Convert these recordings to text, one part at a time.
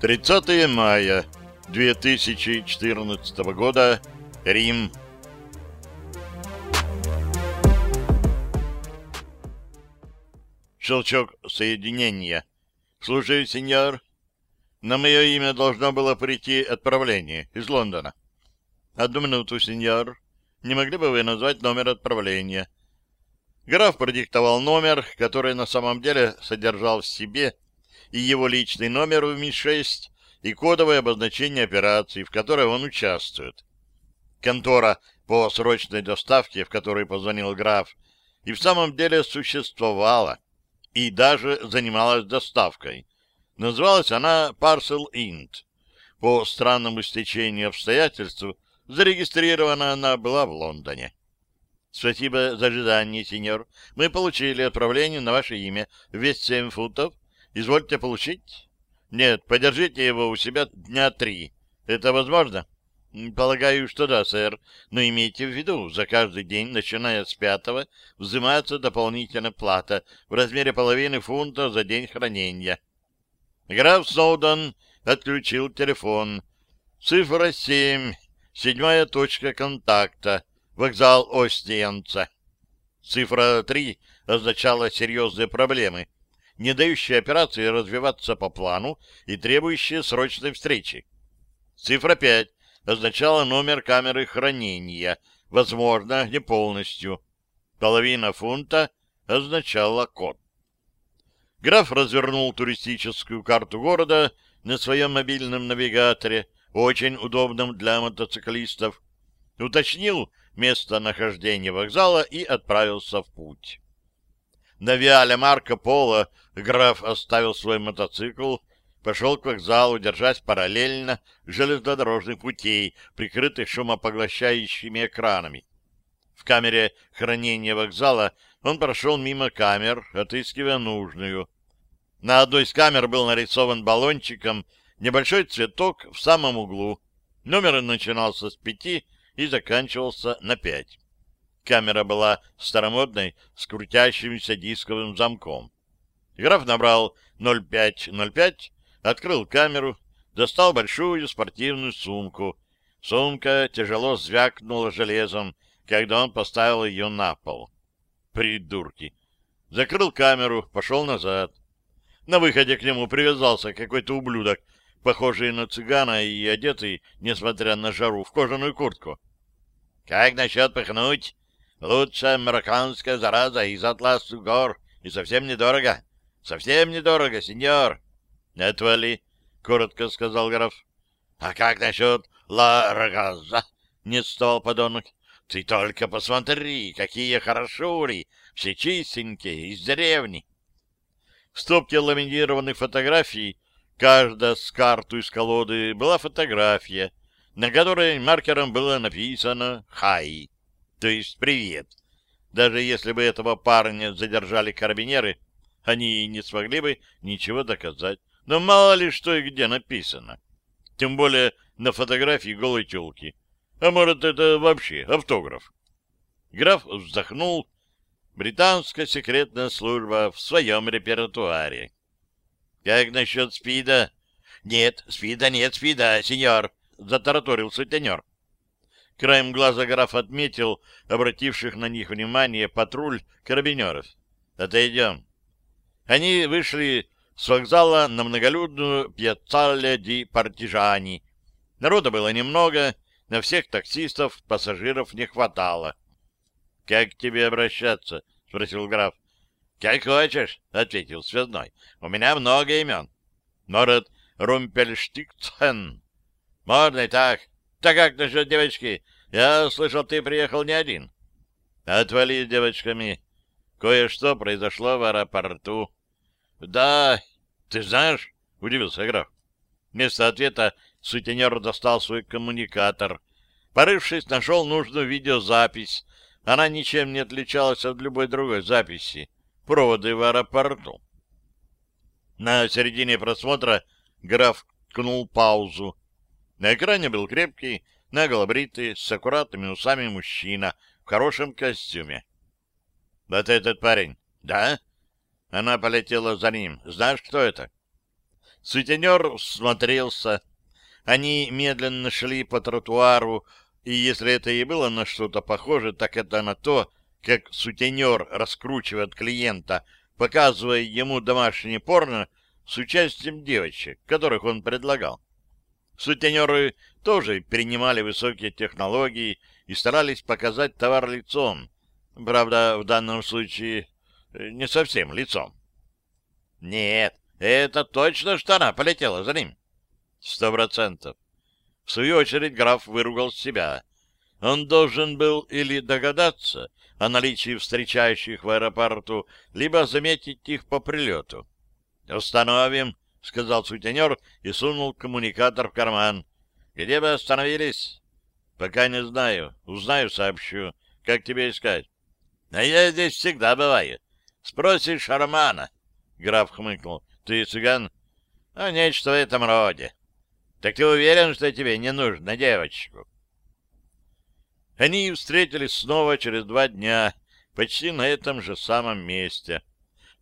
30 мая 2014 года. Рим. Щелчок соединения. Слушаю, сеньор. На мое имя должно было прийти отправление из Лондона. Одну минуту, сеньор. Не могли бы вы назвать номер отправления? Граф продиктовал номер, который на самом деле содержал в себе и его личный номер в Ми-6 и кодовое обозначение операции, в которой он участвует. Контора по срочной доставке, в которой позвонил граф, и в самом деле существовала, и даже занималась доставкой. Называлась она Parcel Int. По странному стечению обстоятельств зарегистрирована она была в Лондоне. Спасибо за ожидание, сеньор. Мы получили отправление на ваше имя. Вес семь футов, Извольте получить? Нет, подержите его у себя дня три. Это возможно? Полагаю, что да, сэр. Но имейте в виду, за каждый день, начиная с пятого, взимается дополнительная плата в размере половины фунта за день хранения. Граф Сноуден отключил телефон. Цифра семь. Седьмая точка контакта. Вокзал Остиенца. Цифра три означала серьезные проблемы — не дающие операции развиваться по плану и требующие срочной встречи. Цифра 5 означала номер камеры хранения, возможно, не полностью. Половина фунта означала код. Граф развернул туристическую карту города на своем мобильном навигаторе, очень удобном для мотоциклистов, уточнил местонахождение вокзала и отправился в путь. На Виале Марко Поло граф оставил свой мотоцикл, пошел к вокзалу, держась параллельно железнодорожных путей, прикрытых шумопоглощающими экранами. В камере хранения вокзала он прошел мимо камер, отыскивая нужную. На одной из камер был нарисован баллончиком небольшой цветок в самом углу. Номер начинался с пяти и заканчивался на пять. Камера была старомодной, с крутящимся дисковым замком. Граф набрал 0505, открыл камеру, достал большую спортивную сумку. Сумка тяжело звякнула железом, когда он поставил ее на пол. Придурки! Закрыл камеру, пошел назад. На выходе к нему привязался какой-то ублюдок, похожий на цыгана и одетый, несмотря на жару, в кожаную куртку. — Как насчет пыхнуть? Лучшая американская зараза из атласа гор, и совсем недорого. Совсем недорого, сеньор. — Отвали, — коротко сказал граф. — А как насчет ла рогаза? — не стал подонок. — Ты только посмотри, какие хорошури, все чистенькие, из деревни. В стопке ламинированных фотографий, каждая с карту из колоды, была фотография, на которой маркером было написано «Хай». То есть привет. Даже если бы этого парня задержали карабинеры, они не смогли бы ничего доказать. Но мало ли что и где написано. Тем более на фотографии голой телки. А может, это вообще автограф? Граф вздохнул. Британская секретная служба в своем репертуаре. Как насчет спида? Нет, спида нет, спида, сеньор, затараторил сутенер. Краем глаза граф отметил обративших на них внимание патруль карабинеров. «Отойдем». Они вышли с вокзала на многолюдную пьяцале ди партижани. Народа было немного, на всех таксистов пассажиров не хватало. — Как к тебе обращаться? — спросил граф. — Как хочешь, — ответил связной. — У меня много имен. — Может, Румпельштикцен? — Можно и так. Так как насчет девочки? Я слышал, ты приехал не один. Отвали с девочками. Кое-что произошло в аэропорту. Да, ты знаешь, удивился граф. Вместо ответа сутенер достал свой коммуникатор. Порывшись, нашел нужную видеозапись. Она ничем не отличалась от любой другой записи. проводы в аэропорту. На середине просмотра граф ткнул паузу. На экране был крепкий, наголобритый, с аккуратными усами мужчина в хорошем костюме. — Вот этот парень. — Да? Она полетела за ним. Знаешь, кто это? Сутенер смотрелся. Они медленно шли по тротуару, и если это и было на что-то похоже, так это на то, как сутенер раскручивает клиента, показывая ему домашнее порно с участием девочек, которых он предлагал. Сутенеры тоже принимали высокие технологии и старались показать товар лицом. Правда, в данном случае не совсем лицом. Нет, это точно, что она полетела за ним. Сто процентов. В свою очередь граф выругал себя. Он должен был или догадаться о наличии встречающих в аэропорту, либо заметить их по прилету. «Установим», — сказал сутенер и сунул коммуникатор в карман. «Где вы остановились?» «Пока не знаю. Узнаю, сообщу. Как тебе искать?» «А я здесь всегда бываю. Спросишь Армана». Граф хмыкнул. «Ты цыган?» «А нечто в этом роде». «Так ты уверен, что тебе не нужно девочку?» Они встретились снова через два дня, почти на этом же самом месте.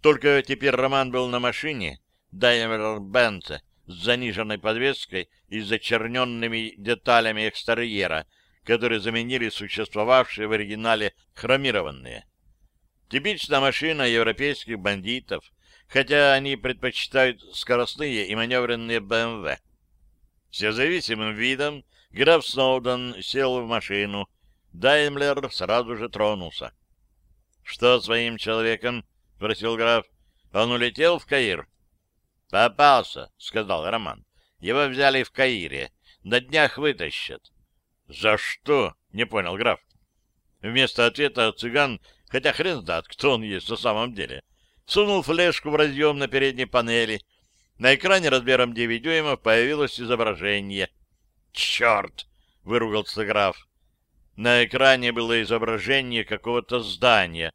Только теперь Роман был на машине Benz с заниженной подвеской и зачерненными деталями экстерьера, которые заменили существовавшие в оригинале хромированные. Типичная машина европейских бандитов, хотя они предпочитают скоростные и маневренные БМВ. С зависимым видом граф Сноуден сел в машину, Даймлер сразу же тронулся. — Что своим человеком? — спросил граф. — Он улетел в Каир? — Попался, — сказал Роман. — Его взяли в Каире. На днях вытащат. — За что? — не понял граф. Вместо ответа цыган, хотя хрен знает, кто он есть на самом деле, сунул флешку в разъем на передней панели. На экране размером 9 дюймов появилось изображение. «Черт!» — выругался граф. На экране было изображение какого-то здания,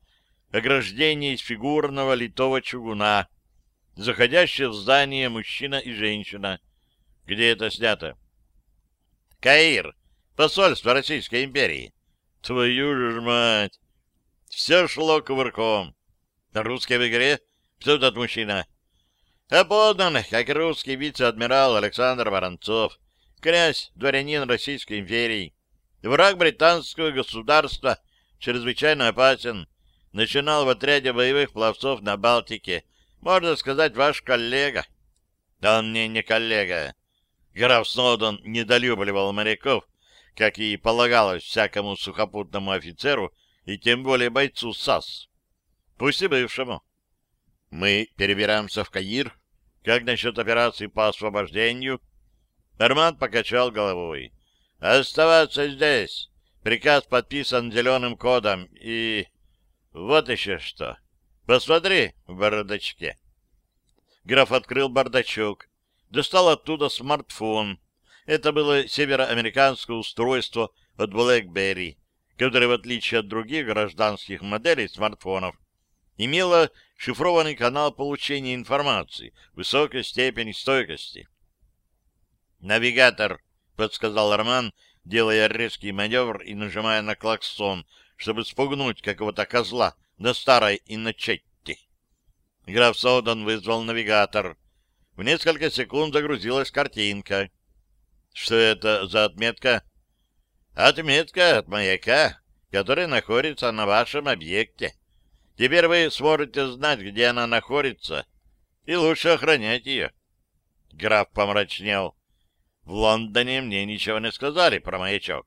ограждение из фигурного литого чугуна, заходящее в здание мужчина и женщина. Где это снято? Каир, посольство Российской империи. Твою же мать! Все шло кувырком. Русский в игре? Кто тот мужчина? Опознан, как русский вице-адмирал Александр Воронцов, князь, дворянин Российской империи. Враг британского государства чрезвычайно опасен. Начинал в отряде боевых пловцов на Балтике. Можно сказать, ваш коллега. Да он мне не коллега. Граф Сноуден недолюбливал моряков, как и полагалось всякому сухопутному офицеру, и тем более бойцу САС. Пусть и бывшему. Мы перебираемся в Каир. Как насчет операции по освобождению? Арман покачал головой. Оставаться здесь. Приказ подписан зеленым кодом. И вот еще что. Посмотри в бардачке. Граф открыл бардачок. Достал оттуда смартфон. Это было североамериканское устройство от BlackBerry, которое, в отличие от других гражданских моделей смартфонов, имело шифрованный канал получения информации высокой степени стойкости. Навигатор — подсказал Роман, делая резкий маневр и нажимая на клаксон, чтобы спугнуть какого-то козла на старой Инночетти. Граф Соудан вызвал навигатор. В несколько секунд загрузилась картинка. Что это за отметка? Отметка от маяка, который находится на вашем объекте. Теперь вы сможете знать, где она находится, и лучше охранять ее. Граф помрачнел. В Лондоне мне ничего не сказали про маячок.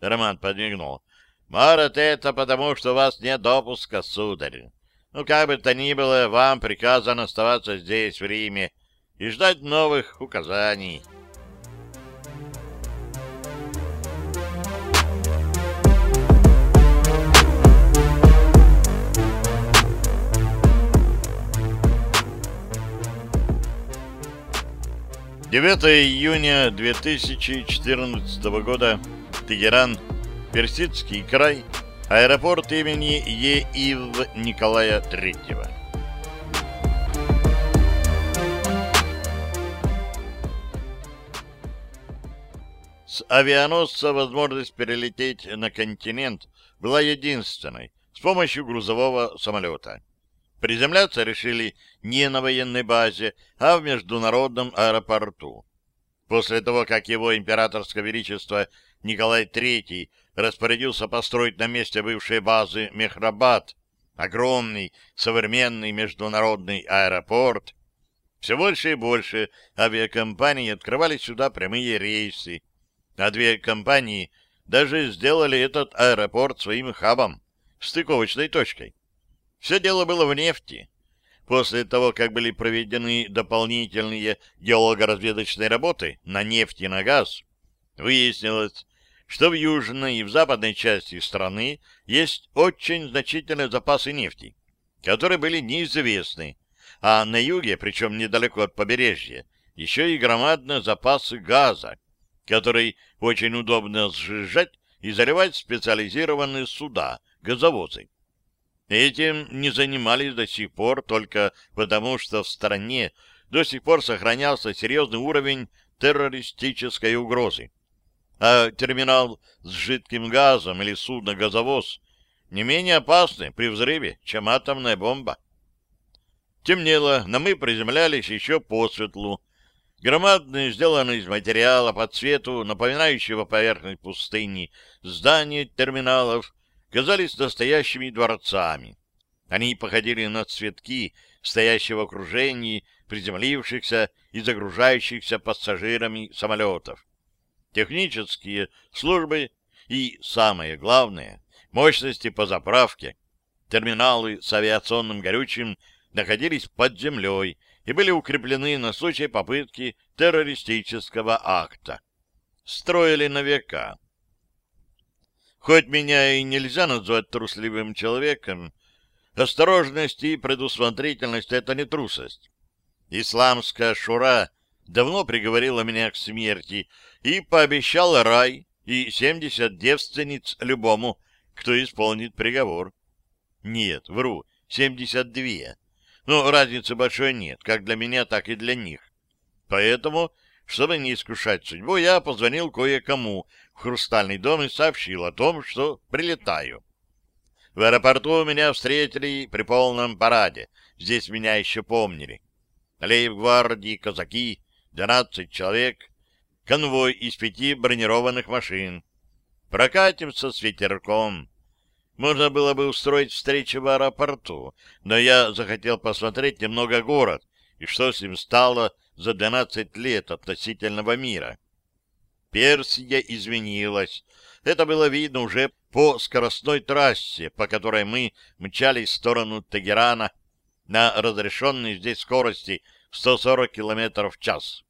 Роман подмигнул. Может, это потому, что у вас нет допуска, сударь. Ну, как бы то ни было, вам приказано оставаться здесь, в Риме, и ждать новых указаний. 9 июня 2014 года. Тегеран. Персидский край. Аэропорт имени Е.И.В. Николая III. С авианосца возможность перелететь на континент была единственной с помощью грузового самолета. Приземляться решили не на военной базе, а в международном аэропорту. После того, как его императорское величество Николай III распорядился построить на месте бывшей базы Мехрабад огромный современный международный аэропорт, все больше и больше авиакомпаний открывали сюда прямые рейсы, а две компании даже сделали этот аэропорт своим хабом, стыковочной точкой. Все дело было в нефти. После того, как были проведены дополнительные геолого-разведочные работы на нефть и на газ, выяснилось, что в южной и в западной части страны есть очень значительные запасы нефти, которые были неизвестны, а на юге, причем недалеко от побережья, еще и громадные запасы газа, который очень удобно сжижать и заливать специализированные суда, газовозы. Этим не занимались до сих пор только потому, что в стране до сих пор сохранялся серьезный уровень террористической угрозы. А терминал с жидким газом или судно-газовоз не менее опасны при взрыве, чем атомная бомба. Темнело, но мы приземлялись еще по светлу, Громадные, сделанные из материала по цвету, напоминающего поверхность пустыни, здания терминалов казались настоящими дворцами. Они походили на цветки, стоящие в окружении приземлившихся и загружающихся пассажирами самолетов. Технические службы и, самое главное, мощности по заправке, терминалы с авиационным горючим находились под землей и были укреплены на случай попытки террористического акта. Строили на века. Хоть меня и нельзя назвать трусливым человеком, осторожность и предусмотрительность — это не трусость. Исламская шура давно приговорила меня к смерти и пообещала рай и семьдесят девственниц любому, кто исполнит приговор. Нет, вру, семьдесят две. Но разницы большой нет, как для меня, так и для них. Поэтому, чтобы не искушать судьбу, я позвонил кое-кому в Хрустальный дом и сообщил о том, что прилетаю. В аэропорту меня встретили при полном параде. Здесь меня еще помнили. Лейб-гвардии, казаки, 12 человек, конвой из пяти бронированных машин. Прокатимся с ветерком. Можно было бы устроить встречу в аэропорту, но я захотел посмотреть немного город и что с ним стало за 12 лет относительного мира. Персия изменилась. Это было видно уже по скоростной трассе, по которой мы мчались в сторону Тегерана на разрешенной здесь скорости 140 км в час.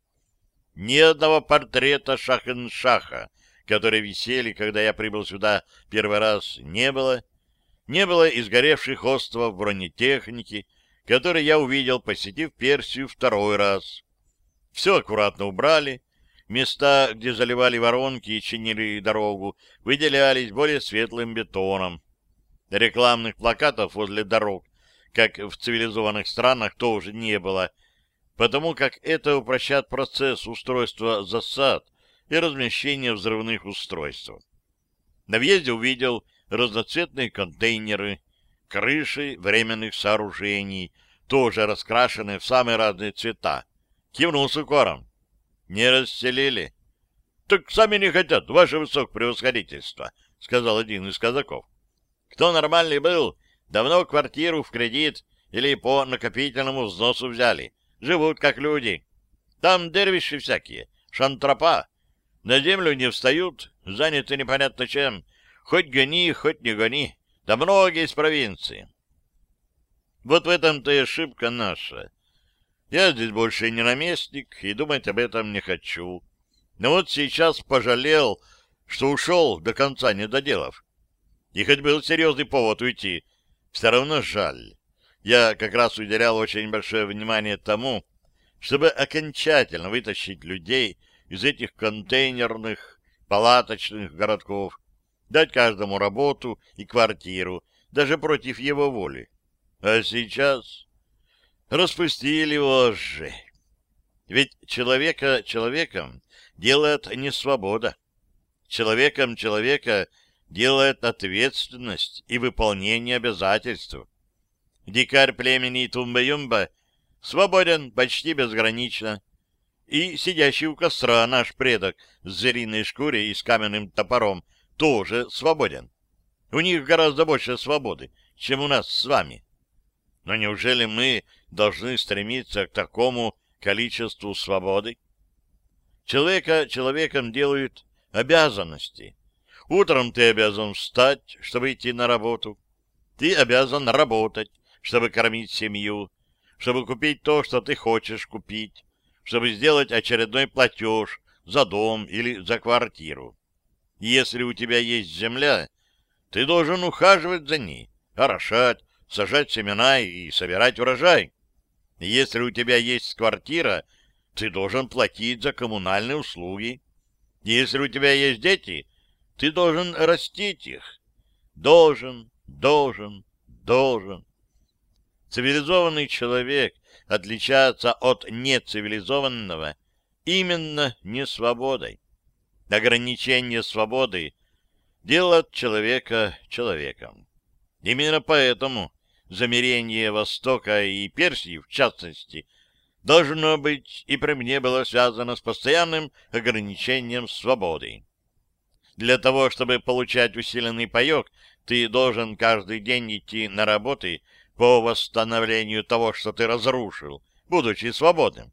Ни одного портрета Шахен-Шаха, которые висели, когда я прибыл сюда первый раз, не было. Не было изгоревших островов бронетехники, которые я увидел, посетив Персию второй раз. Все аккуратно убрали. Места, где заливали воронки и чинили дорогу, выделялись более светлым бетоном. Рекламных плакатов возле дорог, как в цивилизованных странах, тоже не было, потому как это упрощает процесс устройства засад и размещения взрывных устройств. На въезде увидел разноцветные контейнеры, крыши временных сооружений, тоже раскрашенные в самые разные цвета. Кивнул с укором. Не расселили. — Так сами не хотят, ваше высокопревосходительство, — сказал один из казаков. — Кто нормальный был, давно квартиру в кредит или по накопительному взносу взяли. Живут как люди. Там дервиши всякие, шантропа, на землю не встают, заняты непонятно чем. Хоть гони, хоть не гони. Да многие из провинции. Вот в этом-то и ошибка наша. Я здесь больше не наместник, и думать об этом не хочу. Но вот сейчас пожалел, что ушел до конца не доделав. И хоть был серьезный повод уйти, все равно жаль. Я как раз уделял очень большое внимание тому, чтобы окончательно вытащить людей из этих контейнерных, палаточных городков дать каждому работу и квартиру, даже против его воли. А сейчас распустили вожжи. Ведь человека человеком делает не свобода. Человеком человека делает ответственность и выполнение обязательств. Дикарь племени Тумба-Юмба свободен почти безгранично. И сидящий у костра наш предок с звериной шкурой и с каменным топором тоже свободен. У них гораздо больше свободы, чем у нас с вами. Но неужели мы должны стремиться к такому количеству свободы? Человека человеком делают обязанности. Утром ты обязан встать, чтобы идти на работу. Ты обязан работать, чтобы кормить семью, чтобы купить то, что ты хочешь купить, чтобы сделать очередной платеж за дом или за квартиру. Если у тебя есть земля, ты должен ухаживать за ней, орошать, сажать семена и собирать урожай. Если у тебя есть квартира, ты должен платить за коммунальные услуги. Если у тебя есть дети, ты должен растить их. Должен, должен, должен. Цивилизованный человек отличается от нецивилизованного именно несвободой. Ограничение свободы делает человека человеком. Именно поэтому замерение Востока и Персии, в частности, должно быть и при мне было связано с постоянным ограничением свободы. Для того, чтобы получать усиленный паек, ты должен каждый день идти на работы по восстановлению того, что ты разрушил, будучи свободным.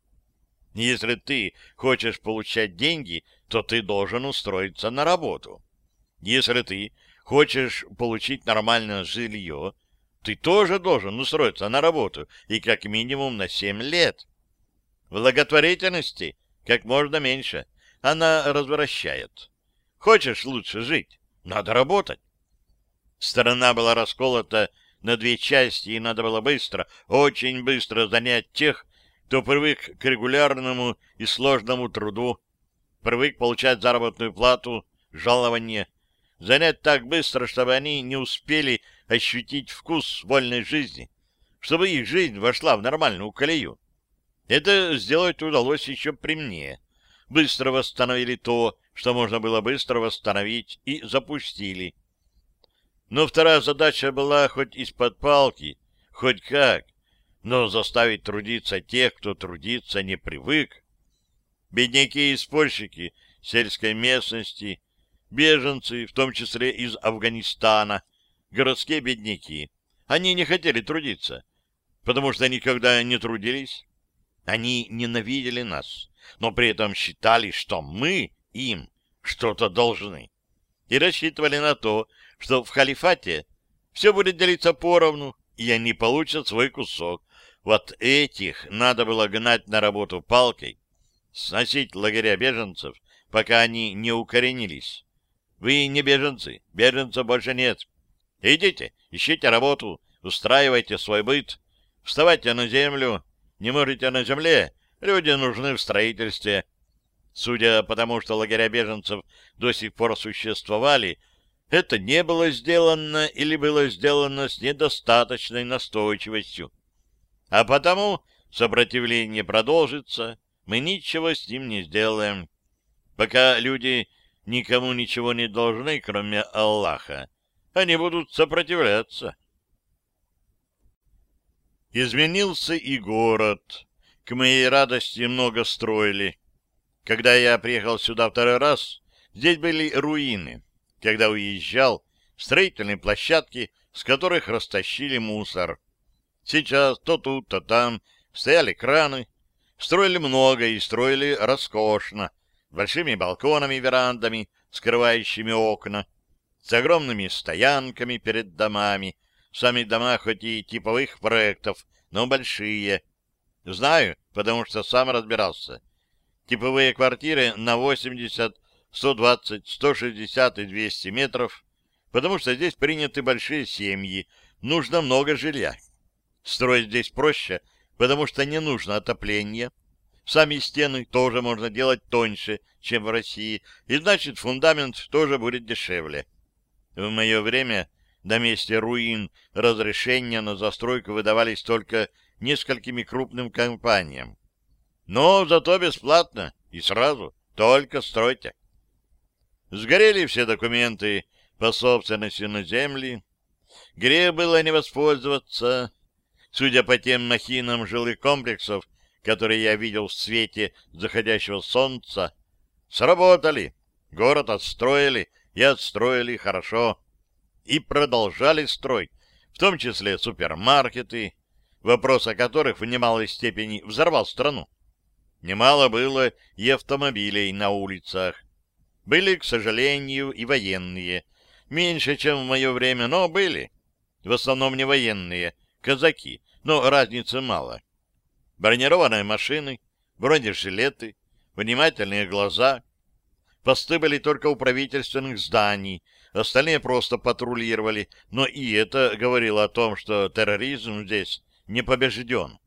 Если ты хочешь получать деньги, то ты должен устроиться на работу. Если ты хочешь получить нормальное жилье, ты тоже должен устроиться на работу, и как минимум на семь лет. Благотворительности как можно меньше. Она развращает. Хочешь лучше жить? Надо работать. Страна была расколота на две части, и надо было быстро, очень быстро занять тех, кто привык к регулярному и сложному труду, привык получать заработную плату, жалование, занять так быстро, чтобы они не успели ощутить вкус вольной жизни, чтобы их жизнь вошла в нормальную колею. Это сделать удалось еще при мне. Быстро восстановили то, что можно было быстро восстановить, и запустили. Но вторая задача была хоть из-под палки, хоть как, но заставить трудиться тех, кто трудиться не привык. Бедняки и спорщики сельской местности, беженцы, в том числе из Афганистана, городские бедняки, они не хотели трудиться, потому что никогда не трудились. Они ненавидели нас, но при этом считали, что мы им что-то должны. И рассчитывали на то, что в халифате все будет делиться поровну, и они получат свой кусок. Вот этих надо было гнать на работу палкой, сносить лагеря беженцев, пока они не укоренились. Вы не беженцы, беженцев больше нет. Идите, ищите работу, устраивайте свой быт, вставайте на землю, не можете на земле, люди нужны в строительстве. Судя по тому, что лагеря беженцев до сих пор существовали, это не было сделано или было сделано с недостаточной настойчивостью. А потому сопротивление продолжится, мы ничего с ним не сделаем. Пока люди никому ничего не должны, кроме Аллаха, они будут сопротивляться. Изменился и город. К моей радости много строили. Когда я приехал сюда второй раз, здесь были руины. Когда уезжал, строительные площадки, с которых растащили мусор. Сейчас то тут, то там стояли краны. Строили много и строили роскошно, большими балконами, верандами, скрывающими окна, с огромными стоянками перед домами, Сами дома хоть и типовых проектов, но большие. Знаю, потому что сам разбирался. Типовые квартиры на 80, 120, 160 и 200 метров, потому что здесь приняты большие семьи, нужно много жилья. Строить здесь проще, потому что не нужно отопления. Сами стены тоже можно делать тоньше, чем в России, и значит фундамент тоже будет дешевле. В мое время на месте руин разрешения на застройку выдавались только несколькими крупным компаниям. Но зато бесплатно и сразу, только стройте. Сгорели все документы по собственности на земли. Грех было не воспользоваться. Судя по тем махинам жилых комплексов, которые я видел в свете заходящего солнца, сработали. Город отстроили и отстроили хорошо. И продолжали строить, в том числе супермаркеты, вопрос о которых в немалой степени взорвал страну. Немало было и автомобилей на улицах. Были, к сожалению, и военные. Меньше, чем в мое время, но были. В основном не военные, казаки, но разницы мало. Бронированные машины, бронежилеты, внимательные глаза. Посты были только у правительственных зданий, остальные просто патрулировали, но и это говорило о том, что терроризм здесь не побежден.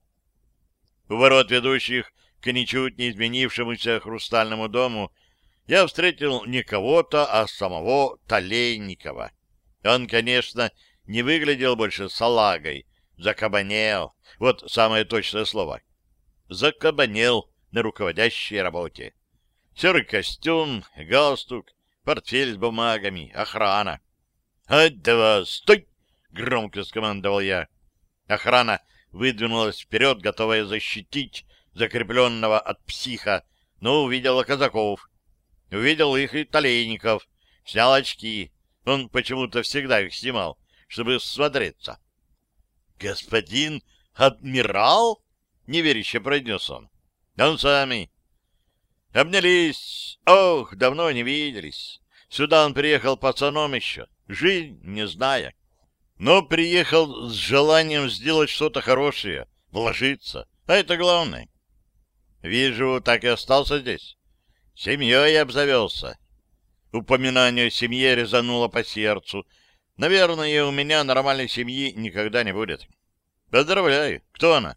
У ворот ведущих к ничуть не изменившемуся хрустальному дому я встретил не кого-то, а самого Толейникова. Он, конечно, не выглядел больше салагой, закабанел, вот самое точное слово. Закабанел на руководящей работе. Серый костюм, галстук, портфель с бумагами, охрана. «Отдава, стой!» — громко скомандовал я. Охрана выдвинулась вперед, готовая защитить закрепленного от психа, но увидела казаков. Увидел их и Толейников, снял очки. Он почему-то всегда их снимал, чтобы смотреться. «Господин адмирал?» — неверяще произнес он. «Он сами». Обнялись. Ох, давно не виделись. Сюда он приехал пацаном еще, жизнь не зная. Но приехал с желанием сделать что-то хорошее, вложиться. А это главное. Вижу, так и остался здесь. Семьей обзавелся. Упоминание о семье резануло по сердцу. Наверное, у меня нормальной семьи никогда не будет. Поздравляю. Кто она?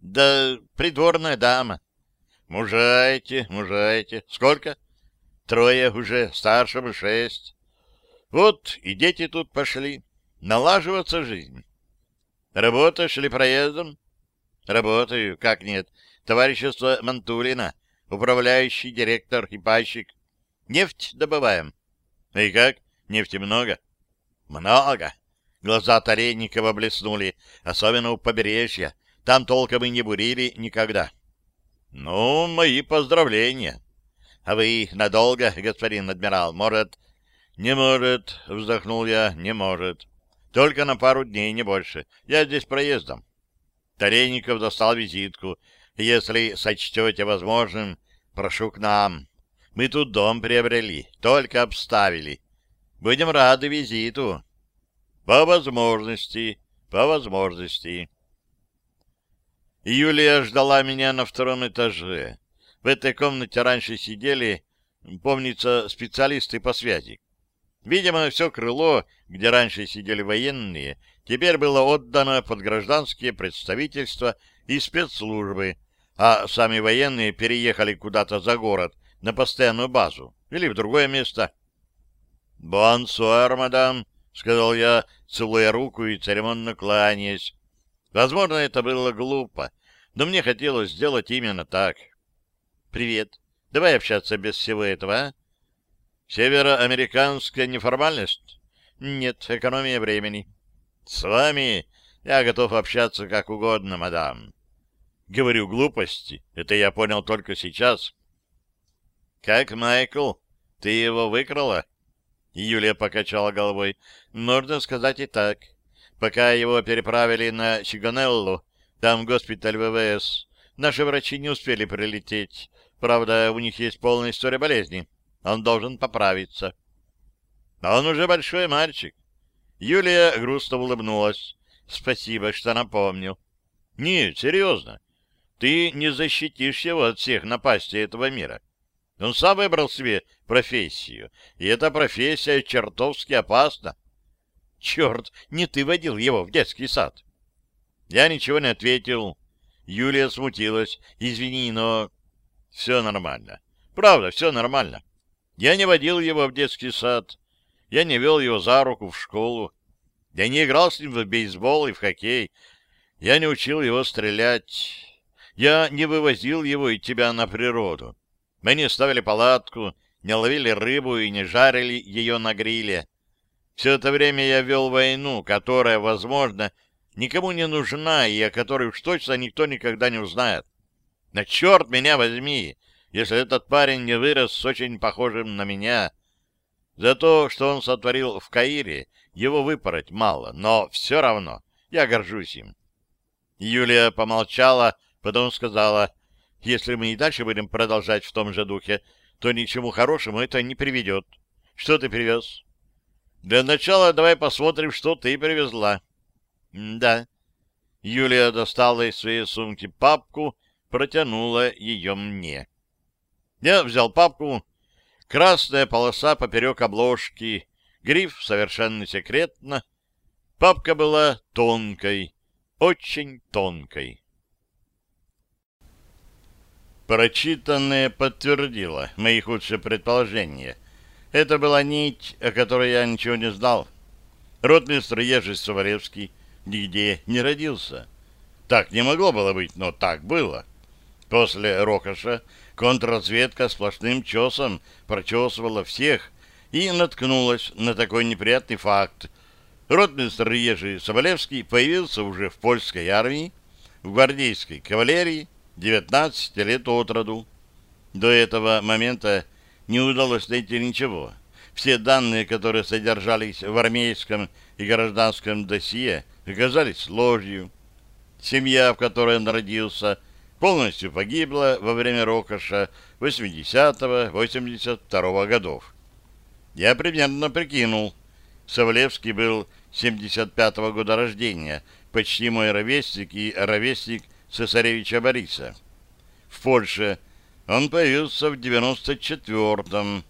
Да придворная дама. Мужайте, мужайте. Сколько? Трое уже, старшему шесть. Вот и дети тут пошли. Налаживаться жизнь. Работаешь или проездом? Работаю, как нет товарищество Мантулина, управляющий директор и пайщик. Нефть добываем. И как? Нефти много? Много. Глаза Таренникова блеснули, особенно у побережья. Там толком и не бурили никогда. Ну, мои поздравления. А вы надолго, господин адмирал, может? Не может, вздохнул я, не может. Только на пару дней, не больше. Я здесь проездом. Таренников достал визитку. Если сочтете возможным, прошу к нам. Мы тут дом приобрели, только обставили. Будем рады визиту. По возможности, по возможности. Юлия ждала меня на втором этаже. В этой комнате раньше сидели, помнится, специалисты по связи. Видимо, все крыло, где раньше сидели военные, теперь было отдано под гражданские представительства и спецслужбы, а сами военные переехали куда-то за город на постоянную базу или в другое место. «Бонсуар, мадам», — сказал я, целуя руку и церемонно кланяясь. Возможно, это было глупо, но мне хотелось сделать именно так. «Привет. Давай общаться без всего этого, а?» «Североамериканская неформальность?» «Нет, экономия времени». «С вами я готов общаться как угодно, мадам». Говорю глупости. Это я понял только сейчас. Как Майкл? Ты его выкрала? Юлия покачала головой. Можно сказать и так. Пока его переправили на Чиганеллу, там госпиталь ВВС, наши врачи не успели прилететь. Правда, у них есть полная история болезни. Он должен поправиться. А он уже большой мальчик. Юлия грустно улыбнулась. Спасибо, что напомнил. Нет, серьезно ты не защитишь его от всех напастей этого мира. Он сам выбрал себе профессию, и эта профессия чертовски опасна. Черт, не ты водил его в детский сад. Я ничего не ответил. Юлия смутилась. Извини, но... Все нормально. Правда, все нормально. Я не водил его в детский сад. Я не вел его за руку в школу. Я не играл с ним в бейсбол и в хоккей. Я не учил его стрелять. Я не вывозил его и тебя на природу. Мы не ставили палатку, не ловили рыбу и не жарили ее на гриле. Все это время я вел войну, которая, возможно, никому не нужна и о которой уж точно никто никогда не узнает. На черт меня возьми, если этот парень не вырос с очень похожим на меня. За то, что он сотворил в Каире, его выпороть мало, но все равно я горжусь им. Юлия помолчала, потом сказала, если мы и дальше будем продолжать в том же духе, то ни к чему хорошему это не приведет. Что ты привез? Для начала давай посмотрим, что ты привезла. — Да. Юлия достала из своей сумки папку, протянула ее мне. Я взял папку. Красная полоса поперек обложки. Гриф совершенно секретно. Папка была тонкой, очень тонкой. Прочитанное подтвердило мои худшие предположения — это была нить, о которой я ничего не знал. Ротмистр Ежи Саваревский нигде не родился. Так не могло было быть, но так было. После Рокоша контрразведка сплошным чесом прочесывала всех и наткнулась на такой неприятный факт. Ротмистр Ежи Соболевский появился уже в польской армии, в гвардейской кавалерии, 19 лет от роду. До этого момента не удалось найти ничего. Все данные, которые содержались в армейском и гражданском досье, оказались ложью. Семья, в которой он родился, полностью погибла во время Рокоша 80-82 годов. Я примерно прикинул. Савлевский был 75-го года рождения, почти мой ровесник и ровесник цесаревича Бориса. В Польше он появился в 94-м,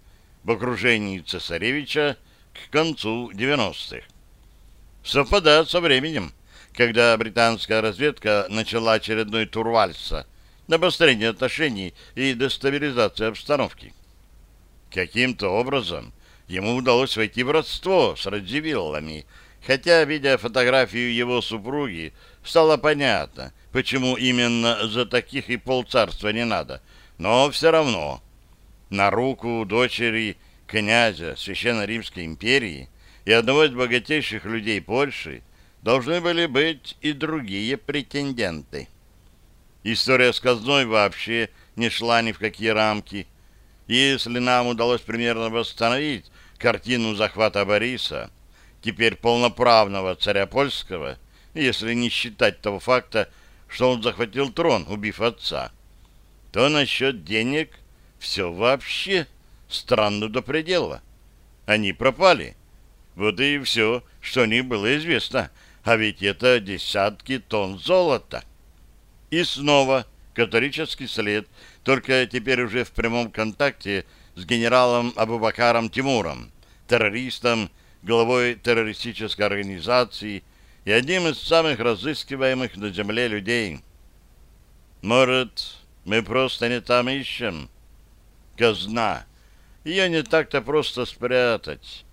в окружении цесаревича к концу 90-х. Совпадает со временем, когда британская разведка начала очередной тур вальса на обострение отношений и дестабилизацию обстановки. Каким-то образом ему удалось войти в родство с Радзивиллами, хотя, видя фотографию его супруги, стало понятно, почему именно за таких и полцарства не надо — но все равно на руку дочери князя Священно-Римской империи и одного из богатейших людей Польши должны были быть и другие претенденты. История с казной вообще не шла ни в какие рамки. Если нам удалось примерно восстановить картину захвата Бориса, теперь полноправного царя польского, если не считать того факта, что он захватил трон, убив отца, то насчет денег все вообще странно до предела. Они пропали. Вот и все, что о было известно. А ведь это десятки тонн золота. И снова католический след, только теперь уже в прямом контакте с генералом Абубакаром Тимуром, террористом, главой террористической организации и одним из самых разыскиваемых на земле людей. Может, мы просто не там ищем. Казна. Ее не так-то просто спрятать.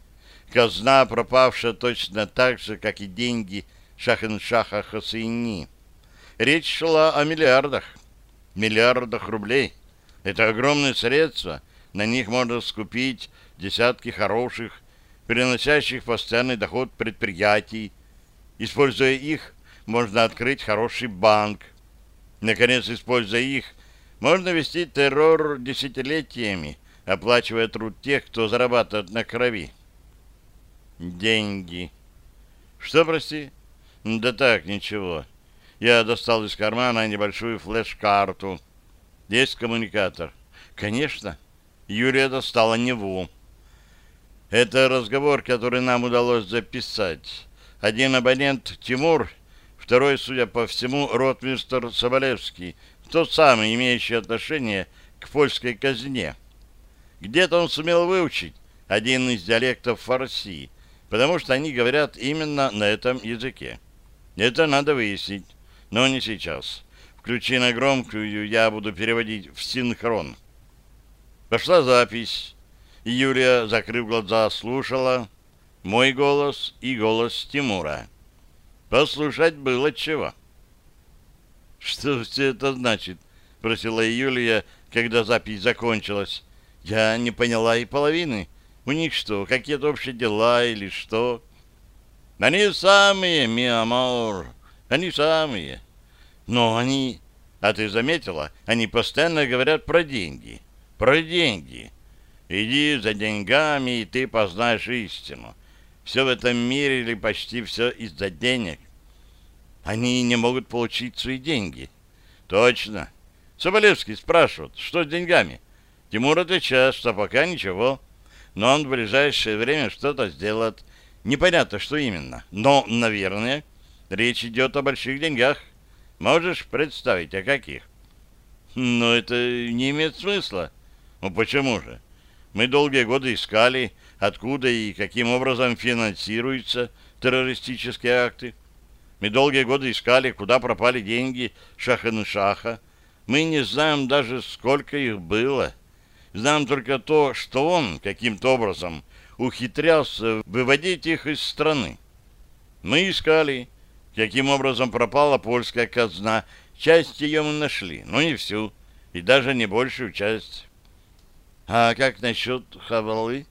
Казна, пропавшая точно так же, как и деньги Шахеншаха Хосейни. Речь шла о миллиардах. Миллиардах рублей. Это огромные средства. На них можно скупить десятки хороших, приносящих постоянный доход предприятий. Используя их, можно открыть хороший банк. Наконец, используя их, можно вести террор десятилетиями, оплачивая труд тех, кто зарабатывает на крови. Деньги. Что, прости? Да так, ничего. Я достал из кармана небольшую флеш-карту. Есть коммуникатор. Конечно. Юлия достала Неву. Это разговор, который нам удалось записать. Один абонент Тимур, второй, судя по всему, ротмистер Соболевский — тот самый, имеющий отношение к польской казне. Где-то он сумел выучить один из диалектов фарси, потому что они говорят именно на этом языке. Это надо выяснить, но не сейчас. Включи на громкую, я буду переводить в синхрон. Пошла запись. Юлия, закрыв глаза, слушала мой голос и голос Тимура. Послушать было чего. «Что все это значит?» — просила Юлия, когда запись закончилась. «Я не поняла и половины. У них что, какие-то общие дела или что?» «Они самые, миамор, они самые. Но они...» А ты заметила, они постоянно говорят про деньги. Про деньги. Иди за деньгами, и ты познаешь истину. Все в этом мире или почти все из-за денег. Они не могут получить свои деньги. Точно. Соболевский спрашивает, что с деньгами? Тимур отвечает, что пока ничего, но он в ближайшее время что-то сделает. Непонятно, что именно, но, наверное, речь идет о больших деньгах. Можешь представить, о каких? Но это не имеет смысла. Ну почему же? Мы долгие годы искали, откуда и каким образом финансируются террористические акты. Мы долгие годы искали, куда пропали деньги Шаха-Шаха. Мы не знаем даже, сколько их было. Знаем только то, что он каким-то образом ухитрялся выводить их из страны. Мы искали, каким образом пропала польская казна. Часть ее мы нашли, но не всю, и даже не большую часть. А как насчет хабалы?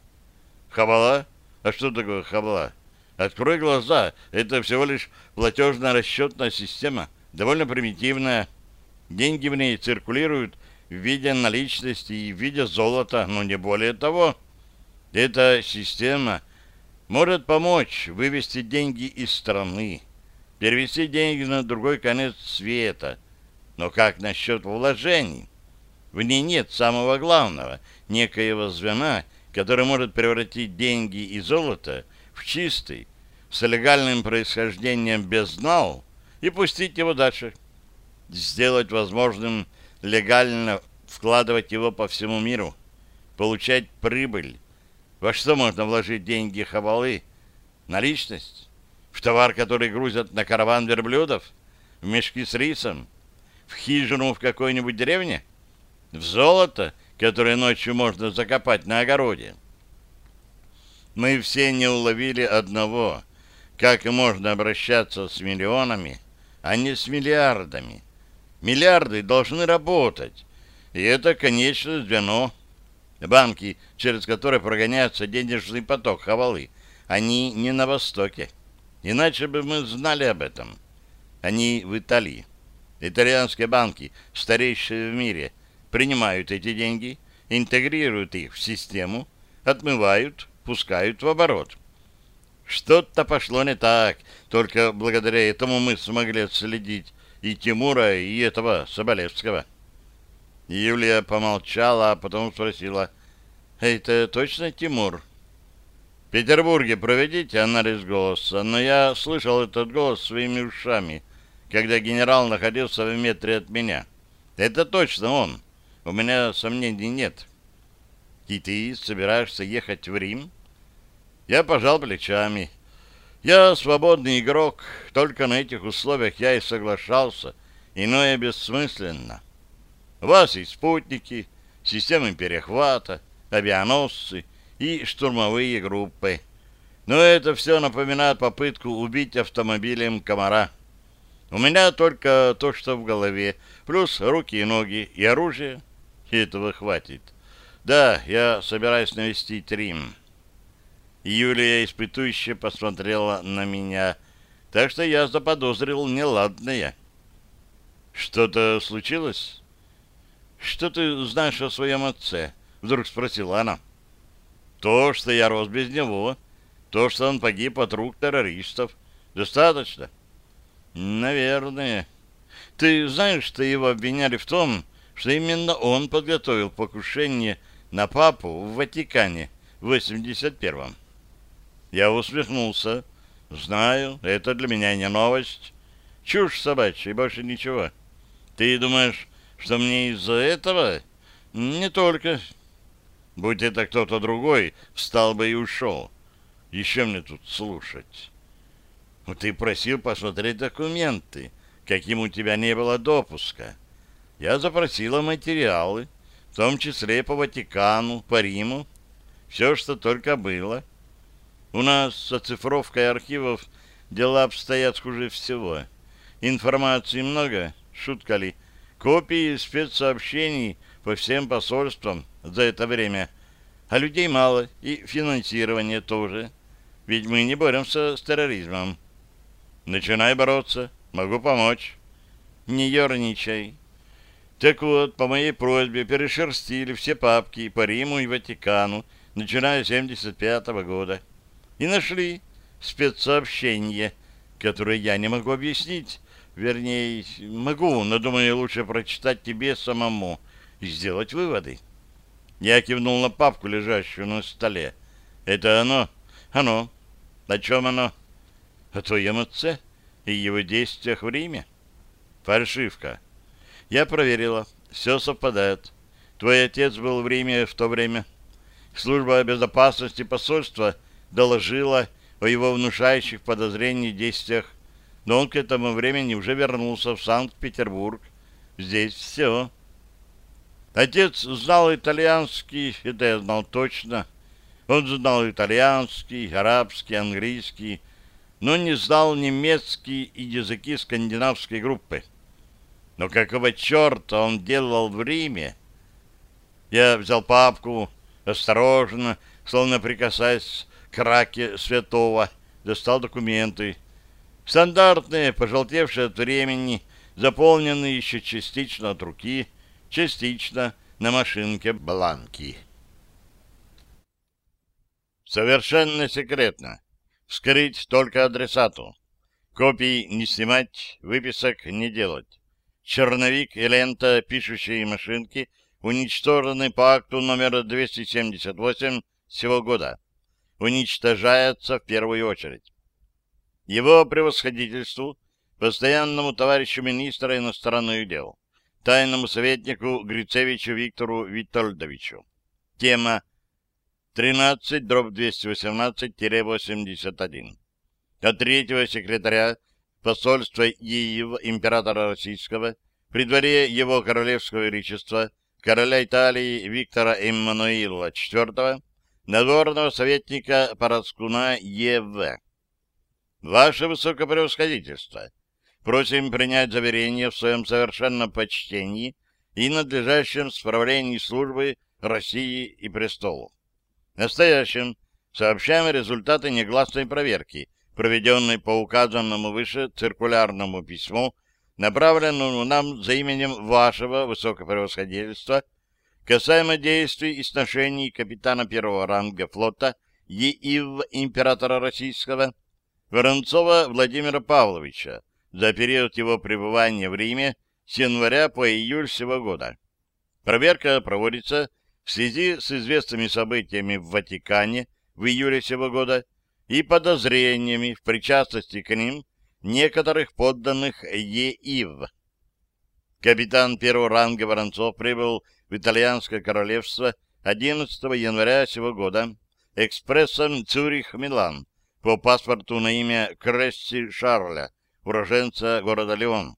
Хабала? А что такое хабала? Открой глаза, это всего лишь платежно-расчетная система, довольно примитивная. Деньги в ней циркулируют в виде наличности и в виде золота, но не более того. Эта система может помочь вывести деньги из страны, перевести деньги на другой конец света. Но как насчет вложений? В ней нет самого главного, некоего звена, который может превратить деньги и золото чистый, с легальным происхождением безнал и пустить его дальше. Сделать возможным легально вкладывать его по всему миру, получать прибыль. Во что можно вложить деньги хавалы? Наличность? В товар, который грузят на караван верблюдов? В мешки с рисом? В хижину в какой-нибудь деревне? В золото, которое ночью можно закопать на огороде? Мы все не уловили одного. Как можно обращаться с миллионами, а не с миллиардами? Миллиарды должны работать. И это конечное звено. Банки, через которые прогоняется денежный поток хавалы, они не на Востоке. Иначе бы мы знали об этом. Они в Италии. Итальянские банки, старейшие в мире, принимают эти деньги, интегрируют их в систему, отмывают, пускают в оборот. Что-то пошло не так, только благодаря этому мы смогли отследить и Тимура, и этого Соболевского. Юлия помолчала, а потом спросила, «Это точно Тимур?» В Петербурге проведите анализ голоса, но я слышал этот голос своими ушами, когда генерал находился в метре от меня. Это точно он. У меня сомнений нет. И ты собираешься ехать в Рим? Я пожал плечами. Я свободный игрок, только на этих условиях я и соглашался, иное бессмысленно. У вас есть спутники, системы перехвата, авианосцы, и штурмовые группы. Но это все напоминает попытку убить автомобилем комара. У меня только то, что в голове, плюс руки и ноги и оружие. И этого хватит. Да, я собираюсь навестить Рим. Юлия испытующе посмотрела на меня, так что я заподозрил неладное. «Что-то случилось?» «Что ты знаешь о своем отце?» — вдруг спросила она. То, что я рос без него, то, что он погиб от рук террористов. Достаточно? Наверное. Ты знаешь, что его обвиняли в том, что именно он подготовил покушение на папу в Ватикане в 81-м. Я усмехнулся. Знаю, это для меня не новость. Чушь собачья и больше ничего. Ты думаешь, что мне из-за этого? Не только. Будь это кто-то другой, встал бы и ушел. Еще мне тут слушать. Ты просил посмотреть документы, каким у тебя не было допуска. Я запросила материалы, в том числе по Ватикану, по Риму. все, что только было. У нас с оцифровкой архивов дела обстоят хуже всего. Информации много, шутка ли. Копии спецсообщений по всем посольствам за это время. А людей мало, и финансирование тоже. Ведь мы не боремся с терроризмом. Начинай бороться, могу помочь. Не ерничай. Так вот, по моей просьбе перешерстили все папки по Риму и Ватикану, начиная с 75 -го года. И нашли спецсообщение, которое я не могу объяснить. Вернее, могу, но думаю, лучше прочитать тебе самому и сделать выводы. Я кивнул на папку, лежащую на столе. Это оно? Оно. О чем оно? О твоем отце и его действиях в Риме. Фальшивка. Я проверила. Все совпадает. Твой отец был в Риме в то время. Служба безопасности посольства доложила о его внушающих подозрений действиях, но он к этому времени уже вернулся в Санкт-Петербург. Здесь все. Отец знал итальянский, это я знал точно. Он знал итальянский, арабский, английский, но не знал немецкий и языки скандинавской группы. Но какого черта он делал в Риме? Я взял папку, осторожно, словно прикасаясь к раке святого, достал документы. Стандартные, пожелтевшие от времени, заполненные еще частично от руки, частично на машинке бланки. Совершенно секретно. Вскрыть только адресату. Копий не снимать, выписок не делать черновик и лента пишущей машинки уничтожены по акту номер 278 сего года. Уничтожается в первую очередь. Его превосходительству, постоянному товарищу министра иностранных дел, тайному советнику Грицевичу Виктору Витольдовичу. Тема 13 дробь 218-81. От третьего секретаря посольства Иев императора Российского при дворе его королевского величества короля Италии Виктора Эммануила IV, надворного советника Парацкуна Е.В. Ваше Высокопревосходительство, просим принять заверение в своем совершенном почтении и надлежащем справлении службы России и престолу. Настоящим сообщаем результаты негласной проверки – проведенной по указанному выше циркулярному письму, направленному нам за именем вашего высокопревосходительства, касаемо действий и сношений капитана первого ранга флота ЕИВ императора Российского Воронцова Владимира Павловича за период его пребывания в Риме с января по июль сего года. Проверка проводится в связи с известными событиями в Ватикане в июле сего года и подозрениями в причастности к ним некоторых подданных ЕИВ. Капитан первого ранга Воронцов прибыл в итальянское королевство 11 января сего года экспрессом Цюрих-Милан по паспорту на имя Кресси Шарля, уроженца города Леон,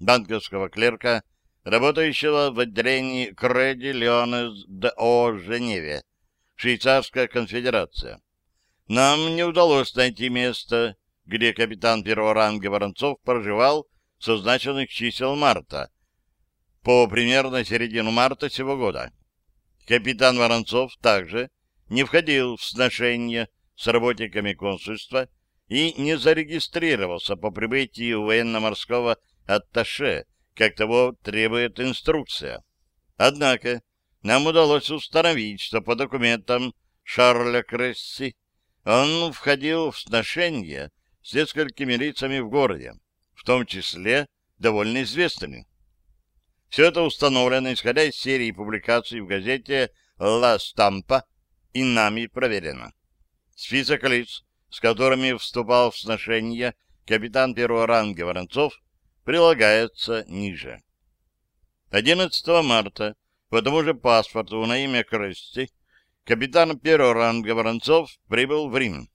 банковского клерка, работающего в отделении Креди Леонес О Женеве, Швейцарская конфедерация. Нам не удалось найти место, где капитан первого ранга Воронцов проживал со значенных чисел марта, по примерно середину марта сего года. Капитан Воронцов также не входил в сношение с работниками консульства и не зарегистрировался по прибытии военно-морского атташе, как того требует инструкция. Однако нам удалось установить, что по документам Шарля Кресси он входил в сношение с несколькими лицами в городе, в том числе довольно известными. Все это установлено, исходя из серии публикаций в газете «Ла Стампа» и нами проверено. Список лиц, с которыми вступал в сношение капитан первого ранга Воронцов, прилагается ниже. 11 марта по тому же паспорту на имя Крысти капитан первого ранга Воронцов прибыл в Рим.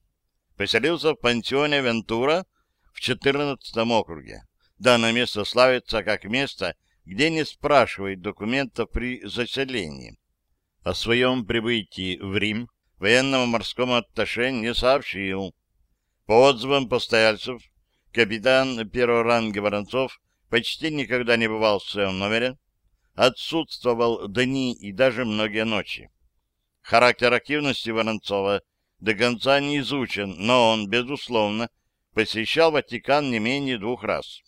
Поселился в пансионе Вентура в 14 округе. Данное место славится как место, где не спрашивают документов при заселении. О своем прибытии в Рим военному морскому атташе не сообщил. По отзывам постояльцев, капитан первого ранга Воронцов почти никогда не бывал в своем номере, отсутствовал дни и даже многие ночи. Характер активности Воронцова до конца не изучен, но он, безусловно, посещал Ватикан не менее двух раз.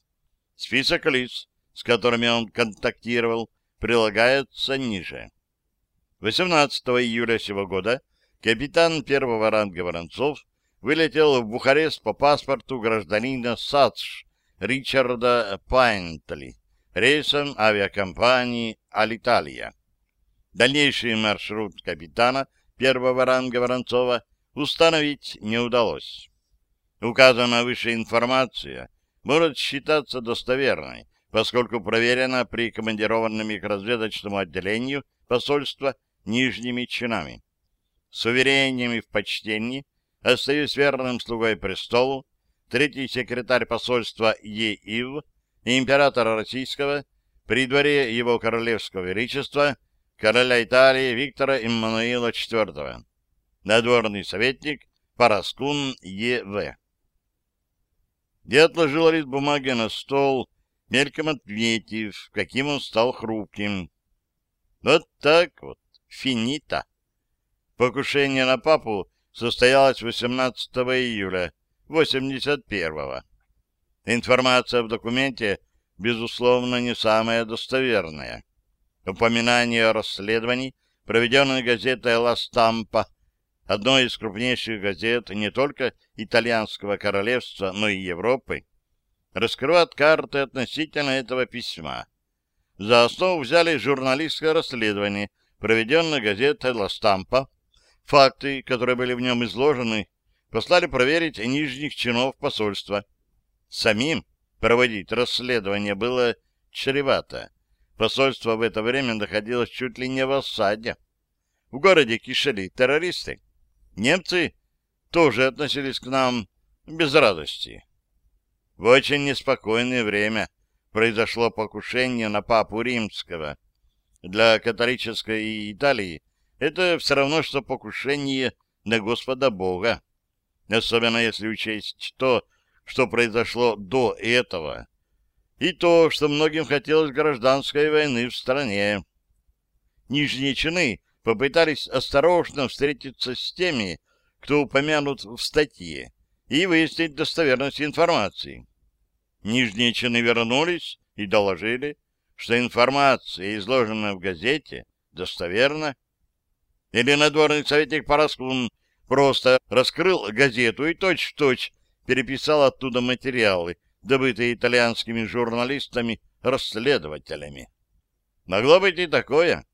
Список лиц, с которыми он контактировал, прилагается ниже. 18 июля сего года капитан первого ранга Воронцов вылетел в Бухарест по паспорту гражданина САЦШ Ричарда Пайнтли рейсом авиакомпании «Алиталия». Дальнейший маршрут капитана первого ранга Воронцова установить не удалось. Указанная выше информация может считаться достоверной, поскольку проверена при командированными к разведочному отделению посольства нижними чинами. С уверениями в почтении остаюсь верным слугой престолу, третий секретарь посольства ЕИВ, императора российского, при дворе его королевского величества, короля Италии Виктора Иммануила IV, надворный советник Параскун Е.В. Я отложил лист бумаги на стол, мельком отметив, каким он стал хрупким. Вот так вот, финита. Покушение на папу состоялось 18 июля 81-го. Информация в документе, безусловно, не самая достоверная. Упоминание о расследовании, проведенной газетой «Ла Стампа», одной из крупнейших газет не только итальянского королевства, но и Европы, раскрывает карты относительно этого письма. За основу взяли журналистское расследование, проведенное газетой «Ла Стампа». Факты, которые были в нем изложены, послали проверить нижних чинов посольства. Самим проводить расследование было чревато. Посольство в это время находилось чуть ли не в осаде. В городе кишели террористы. Немцы тоже относились к нам без радости. В очень неспокойное время произошло покушение на папу римского. Для католической Италии это все равно, что покушение на Господа Бога. Особенно если учесть то, что произошло до этого, и то, что многим хотелось гражданской войны в стране. Нижние чины попытались осторожно встретиться с теми, кто упомянут в статье, и выяснить достоверность информации. Нижние чины вернулись и доложили, что информация, изложенная в газете, достоверна. Или надворный советник Параскун просто раскрыл газету и точь-в-точь -точь переписал оттуда материалы, добытые итальянскими журналистами-расследователями. Могло быть и такое.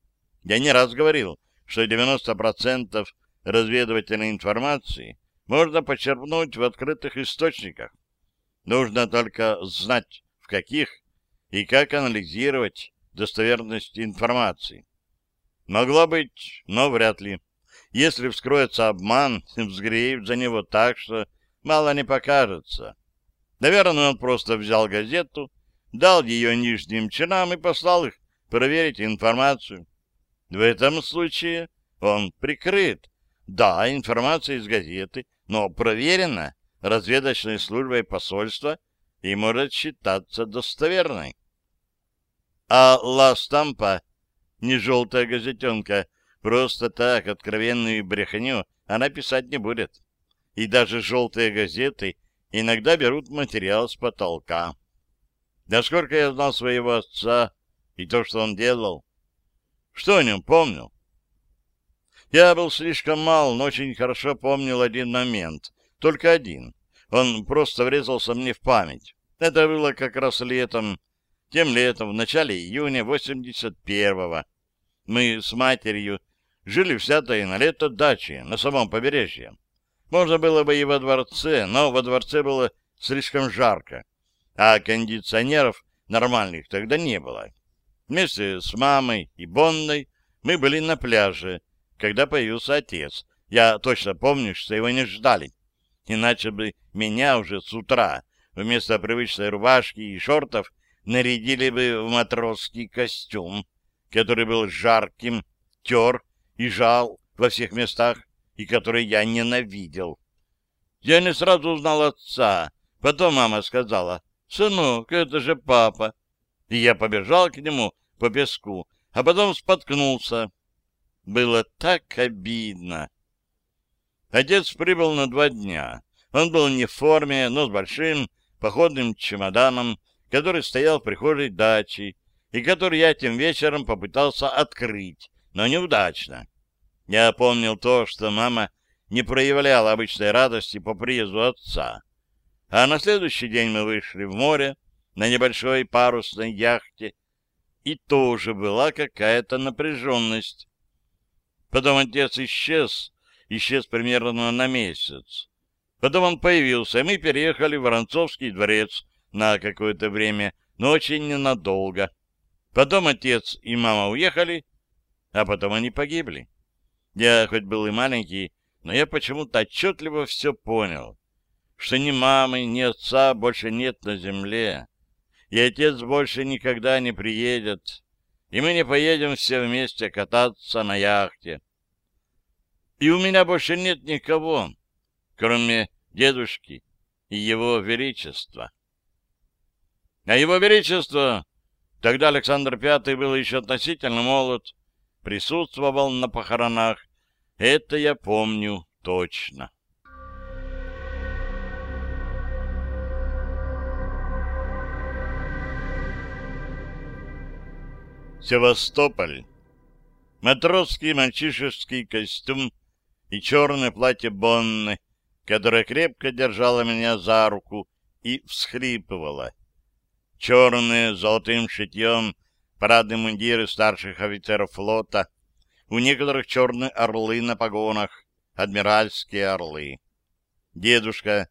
Я не раз говорил, что 90% разведывательной информации можно почерпнуть в открытых источниках. Нужно только знать, в каких и как анализировать достоверность информации. Могло быть, но вряд ли. Если вскроется обман, взгреют за него так, что мало не покажется. Наверное, он просто взял газету, дал ее нижним чинам и послал их проверить информацию. В этом случае он прикрыт. Да, информация из газеты, но проверена разведочной службой посольства и может считаться достоверной. А Ла Стампа, не желтая газетенка, просто так откровенную брехню она писать не будет. И даже желтые газеты иногда берут материал с потолка. Насколько я знал своего отца и то, что он делал, что о нем помню? Я был слишком мал, но очень хорошо помнил один момент. Только один. Он просто врезался мне в память. Это было как раз летом, тем летом, в начале июня 81-го. Мы с матерью жили взятой на лето даче на самом побережье. Можно было бы и во дворце, но во дворце было слишком жарко, а кондиционеров нормальных тогда не было. Вместе с мамой и Бонной мы были на пляже, когда появился отец. Я точно помню, что его не ждали. Иначе бы меня уже с утра вместо привычной рубашки и шортов нарядили бы в матросский костюм, который был жарким, тер и жал во всех местах, и который я ненавидел. Я не сразу узнал отца. Потом мама сказала, «Сынок, это же папа». И я побежал к нему по песку, а потом споткнулся. Было так обидно. Отец прибыл на два дня. Он был не в форме, но с большим походным чемоданом, который стоял в прихожей дачи, и который я тем вечером попытался открыть, но неудачно. Я помнил то, что мама не проявляла обычной радости по приезду отца. А на следующий день мы вышли в море на небольшой парусной яхте, и тоже была какая-то напряженность. Потом отец исчез, исчез примерно на месяц. Потом он появился, и мы переехали в Воронцовский дворец на какое-то время, но очень ненадолго. Потом отец и мама уехали, а потом они погибли. Я хоть был и маленький, но я почему-то отчетливо все понял, что ни мамы, ни отца больше нет на земле, и отец больше никогда не приедет, и мы не поедем все вместе кататься на яхте. И у меня больше нет никого, кроме дедушки и его величества. А его величество, тогда Александр V был еще относительно молод, присутствовал на похоронах, это я помню точно. Севастополь. Матросский мальчишеский костюм и черное платье Бонны, которое крепко держало меня за руку и всхлипывало. Черные с золотым шитьем парадные мундиры старших офицеров флота, у некоторых черные орлы на погонах, адмиральские орлы. Дедушка,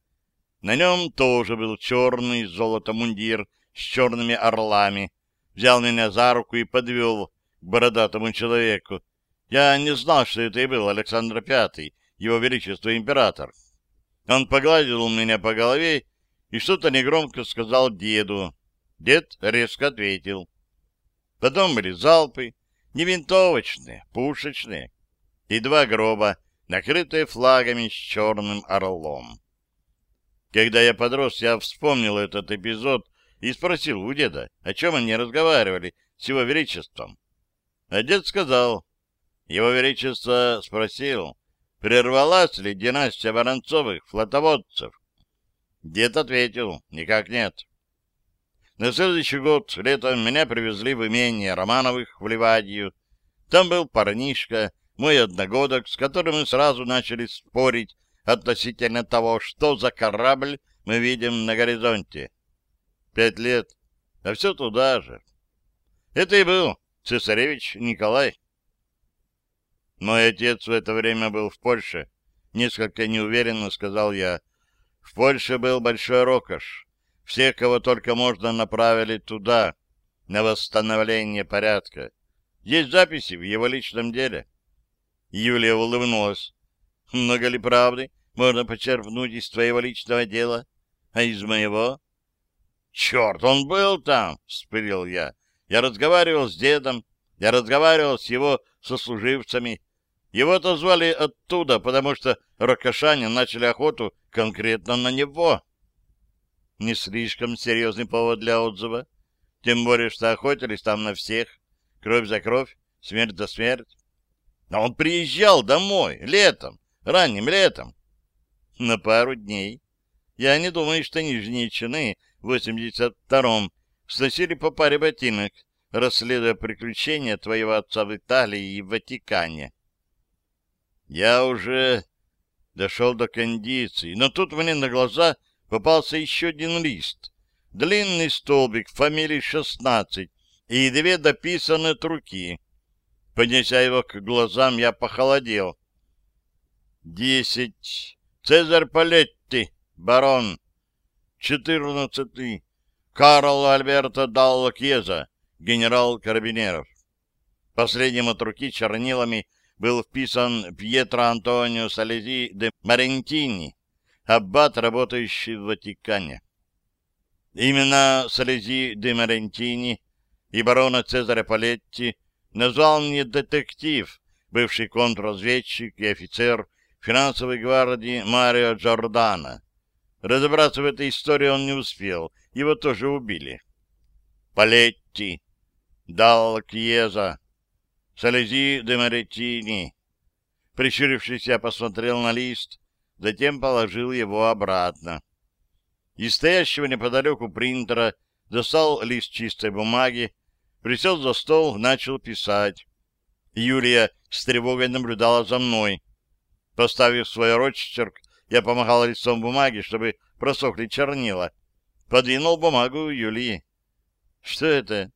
на нем тоже был черный золото мундир с черными орлами, взял меня за руку и подвел к бородатому человеку. Я не знал, что это и был Александр Пятый, его величество император. Он погладил меня по голове и что-то негромко сказал деду. Дед резко ответил. Потом были залпы, не винтовочные, пушечные, и два гроба, накрытые флагами с черным орлом. Когда я подрос, я вспомнил этот эпизод и спросил у деда, о чем они разговаривали с его величеством. А дед сказал, его величество спросил, прервалась ли династия Воронцовых флотоводцев. Дед ответил, никак нет. На следующий год летом меня привезли в имение Романовых в Ливадию. Там был парнишка, мой одногодок, с которым мы сразу начали спорить относительно того, что за корабль мы видим на горизонте. Пять лет, а все туда же. Это и был цесаревич Николай. Мой отец в это время был в Польше. Несколько неуверенно сказал я. В Польше был большой рокош. Все, кого только можно, направили туда, на восстановление порядка. Есть записи в его личном деле. Юлия улыбнулась. Много ли правды можно почерпнуть из твоего личного дела, а из моего? Черт, он был там, вспылил я. Я разговаривал с дедом, я разговаривал с его сослуживцами. Его-то звали оттуда, потому что ракошане начали охоту конкретно на него не слишком серьезный повод для отзыва. Тем более, что охотились там на всех. Кровь за кровь, смерть за смерть. Но он приезжал домой летом, ранним летом. На пару дней. Я не думаю, что нижние чины 82-м сносили по паре ботинок, расследуя приключения твоего отца в Италии и в Ватикане. Я уже дошел до кондиции, но тут мне на глаза попался еще один лист. Длинный столбик фамилии 16 и две дописанные руки. Поднеся его к глазам, я похолодел. Десять. Цезарь Палетти, барон. Четырнадцатый. Карл Альберто Далло Кьеза, генерал карабинеров. Последним от руки чернилами был вписан Пьетро Антонио Салези де Марентини, аббат, работающий в Ватикане. Именно Салези де Марентини и барона Цезаря Палетти назвал мне детектив, бывший контрразведчик и офицер финансовой гвардии Марио Джордана. Разобраться в этой истории он не успел, его тоже убили. Палетти, Далла Кьеза, Салези де Маретини. Прищурившись, я посмотрел на лист, затем положил его обратно. Из стоящего неподалеку принтера достал лист чистой бумаги, присел за стол, начал писать. Юлия с тревогой наблюдала за мной. Поставив свой рочерк, я помахал листом бумаги, чтобы просохли чернила. Подвинул бумагу Юлии. — Что это?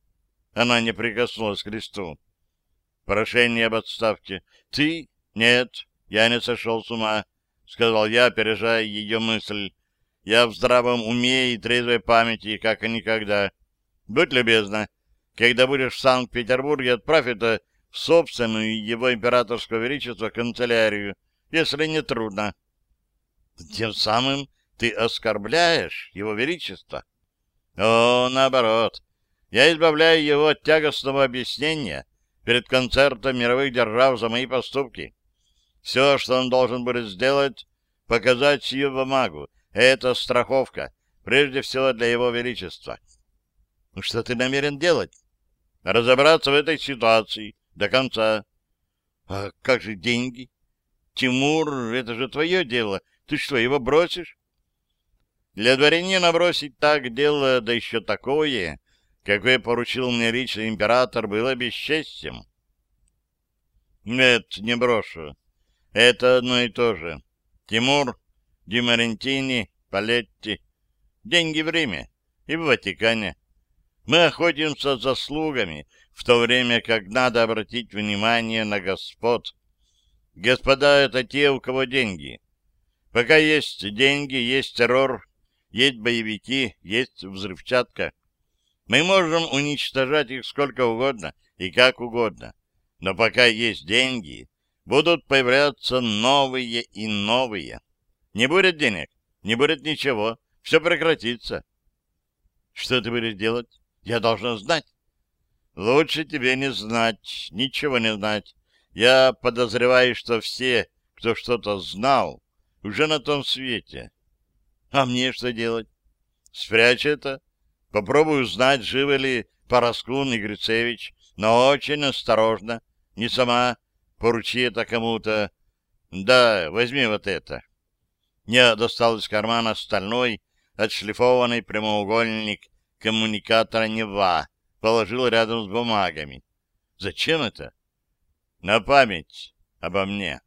Она не прикоснулась к листу. — Прошение об отставке. — Ты? — Нет, я не сошел с ума, — сказал я, опережая ее мысль. — Я в здравом уме и трезвой памяти, как и никогда. Будь любезна, когда будешь в Санкт-Петербурге, отправь это в собственную его императорского величества канцелярию, если не трудно. Тем самым ты оскорбляешь его величество. О, наоборот, я избавляю его от тягостного объяснения перед концертом мировых держав за мои поступки. Все, что он должен будет сделать, показать сию бумагу. Это страховка, прежде всего для его величества. Что ты намерен делать? Разобраться в этой ситуации до конца. А как же деньги? Тимур, это же твое дело. Ты что, его бросишь? Для дворянина бросить так дело, да еще такое, какое поручил мне лично император, было бесчестьем. Нет, не брошу. Это одно и то же. Тимур, Димарентини, Палетти. Деньги в Риме и в Ватикане. Мы охотимся за слугами, в то время как надо обратить внимание на господ. Господа — это те, у кого деньги. Пока есть деньги, есть террор, есть боевики, есть взрывчатка. Мы можем уничтожать их сколько угодно и как угодно. Но пока есть деньги, будут появляться новые и новые. Не будет денег, не будет ничего, все прекратится. Что ты будешь делать? Я должна знать. Лучше тебе не знать, ничего не знать. Я подозреваю, что все, кто что-то знал, уже на том свете. А мне что делать? Спрячь это. Попробую узнать, живы ли Параскун и Грицевич, но очень осторожно. Не сама. Поручи это кому-то. Да, возьми вот это. Я достал из кармана стальной, отшлифованный прямоугольник коммуникатора Нева, положил рядом с бумагами. Зачем это? На память обо мне.